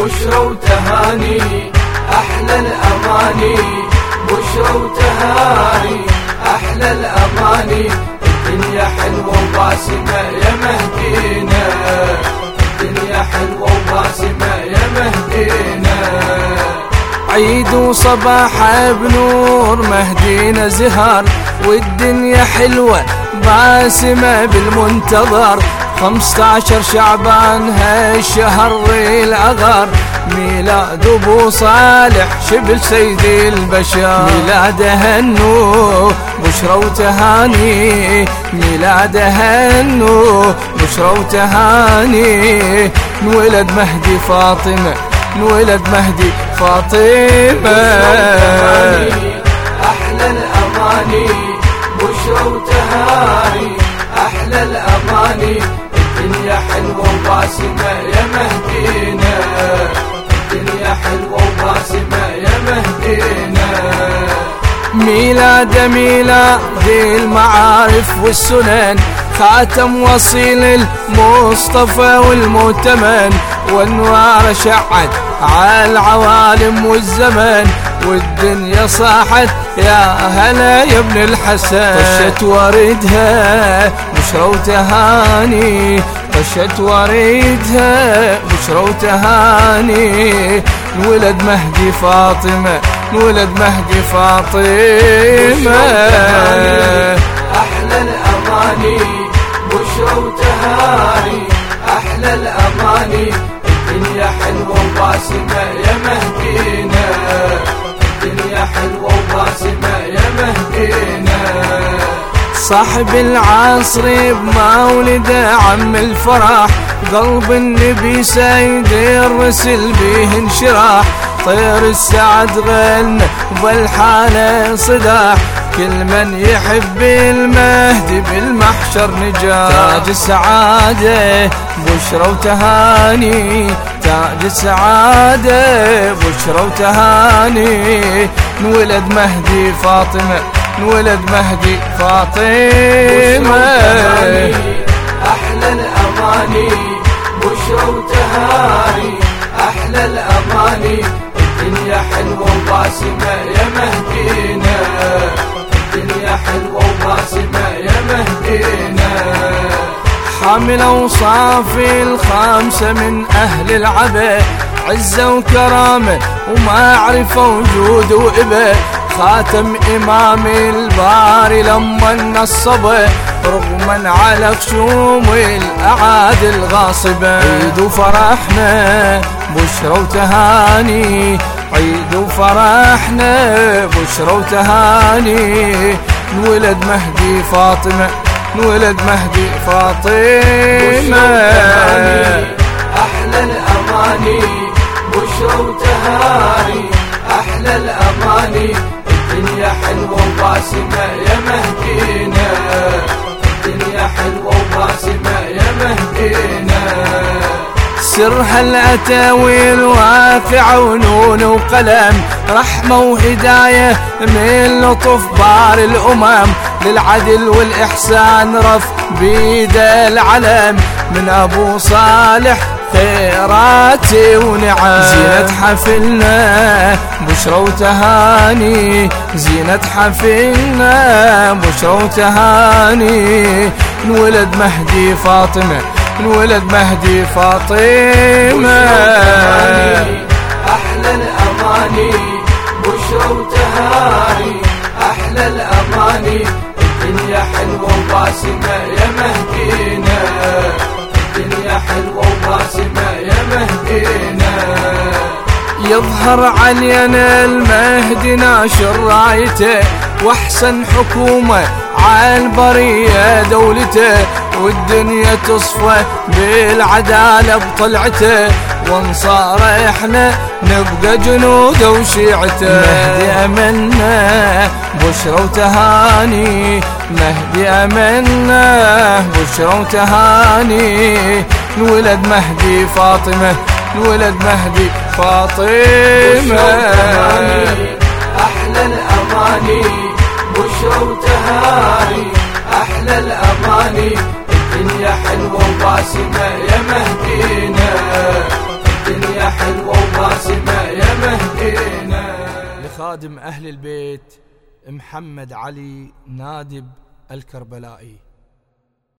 بشرى وتهاني أحلى الأماني. بشرى وتهاني أحلى الأماني. الدنيا حلوة وباسمة يا مهدينا. الدنيا حلوة وباسمة يا مهدينا. عيد وصباح بنور مهدينا زهر والدنيا حلوة باسمة بالمنتظر. خمسة شعبان هالشهر الأغر ميلاد أبو صالح شبل سيد البشر. ميلاده هنو بشرى وتهاني. ميلاده هنو بشرى وتهاني. نولد مهدي فاطمة نولد مهدي فاطمة. أحلى الأماني. ميلاد ميلاد المعارف والسنن. خاتم وصيل المصطفى والمؤتمن. وأنوار شعت على العوالم والزمن. والدنيا صاحت يا هلا يا ابن الحسن. طشت وردها بشرى وتهاني. طشت وردها بشرى وتهاني. ولد مهدي فاطمة ولد مهدي فاطمة. أحلى الأماني بشرى وتهاني. أحلى الأماني الدنيا حلوة وباسمة يا مهدينا. الدنيا حلوة وباسمة يا مهدينا. صاحب العصر بمولده عم الفرح قلب النبي سيد الرسل به انشراح. طير السعد غن والحالة صداح. كل من يحب المهدي بالمحشر نجاح. تاج السعادة بشرى وتهاني. تاج السعادة بشرى وتهاني. نولد مهدي فاطمة نولد مهدي فاطمة. أحلى الأماني. بشرى وتهاني أحلى الأماني. وباسمة يا مهدينا. الدنيا حلوة وباسمة يا مهدينا. حامل أوصاف الخامسة من أهل العبا عزة وكرامة ومعرفة وجود وإبة. خاتم إمام الباري لما نصبه رغما على خشوم الأعاد الغاصبة. عيد وفرحنا بشرى وتهاني. عيد وفرحنا بشرى وتهاني. نولد مهدي فاطمة نولد مهدي فاطمة. أحلى الأماني. بشرى وتهاني أحلى الأماني. الدنيا حلوة وباسمة يا مهدينا. الدنيا حلوة وباسمة يا مهدينا. سر هالأتاويل واقع ونون وقلم. رحمة وهداية من لطف بار الأمم. للعدل والإحسان رف بيد العلم. من أبو صالح خيراتي ونعم. زينة حفلنا بشرى وتهاني. زينة حفلنا بشرى وتهاني. نولد مهدي فاطمة نولد مهدي فاطمة. يظهر علينا المهدي ناشر رأيته وأحسن حكومة عالبرية دولته والدنيا تصفى بالعدالة بطلعته وانصار إحنا نبقى جنوده وشيعته. مهدي امنا بشرى وتهاني. مهدي امنا بشرى وتهاني. نولد مهدي فاطمة الولد مهدي فاطمة. أحلى الأغاني بشرى وتهاني. أحلى الأغاني الدنيا حلوة وباسمة يا مهدينا. الدنيا حلوة وباسمة يا مهدينا. لخادم أهل البيت محمد علي نادب الكربلائي.